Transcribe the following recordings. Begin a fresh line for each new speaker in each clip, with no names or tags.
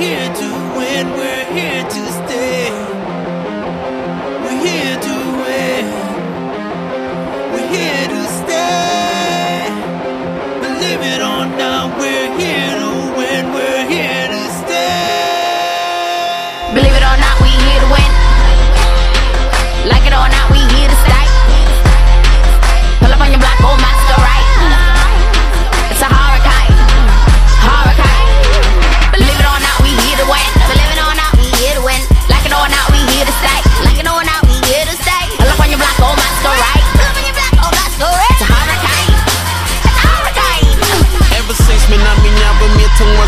here to win, we're here to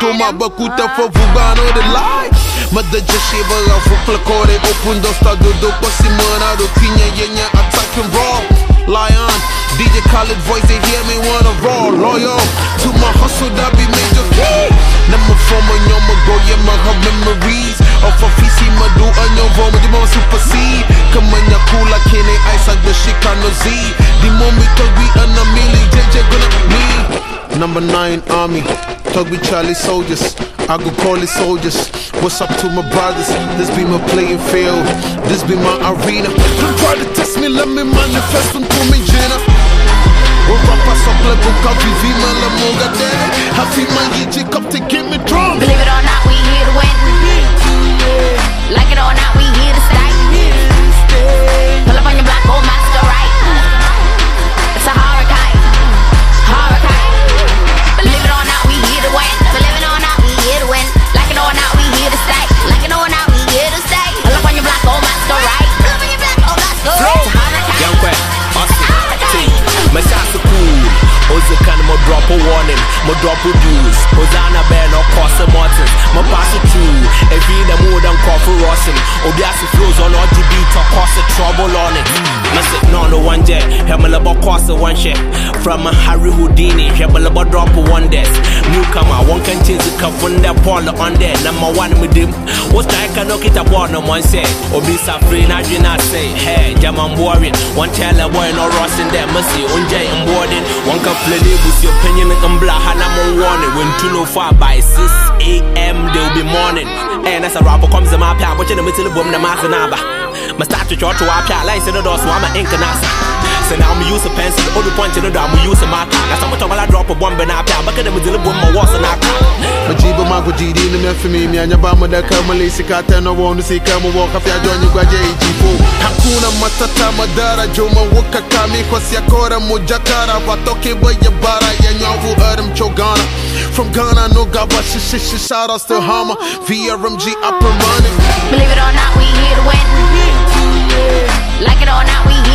vuba Wano to ma bakuta fo vuba no the lie Mada jashi ba la fu plakore Open do sta do do kwa si mana do Kinya yenya attack and raw Lion DJ Khaled voice they hear me wanna raw Loyal to my hustle that be major key. Nama from a nyoma go yeah my her memories. Of a fisi madu anyo voma di mama super seed Kamanya kula kene ice ag the shikano Z. Di mommy tugby anamili JJ gonna me. Number 9 army Tugby Charlie soldiers. I go call it soldiers. What's up to my brothers? This be my playing field. This be my arena. Don't try to test me, let me manifest unto me Jenna. Urapa sople buka vivi mala moga de Hafi mangi up to give me drunk.
Believe it or not, we
mo drop dues. Hosanna bear no cost a Martins, mo pass it through. You the mood and coffee rosin, Obiasi flows on all the beat or cause a trouble on it. It no no one jet, Hemela cost a one share. From a Harry Houdini, Hemela drop a one desk. Newcomer, one can chase a cup when they're Paul on there. Number one with him. What's that? I can knock it up on no one say. Obisa free, now you not say, hey, Jaman boring. One tell a boy no there, must see, unjay and boarding. One can play with your opinion and blah, and I'm on warning. When two no far by 6 a.m., they'll be morning. And as a rapper comes in my pad, watching the middle of the Mazanaba. My start to church to our pad, like the door, so I'm an ink and use a pencil. All the point you know that I'm using my. That's how much I will drop a bomb and I play. I'm gonna my walls and I cry.
Majibu mago jidi ni mefimi mi anyaba mada kama lisi kata na wonu si kama waka fya jonyi kwa jibu Hakuna matata madara juma wuka kami kwa siakora Watoke baya bara adam chogana From Ghana no gaba shishi shout outs to VRMG up and running
Believe it or not we here to win Like it or not we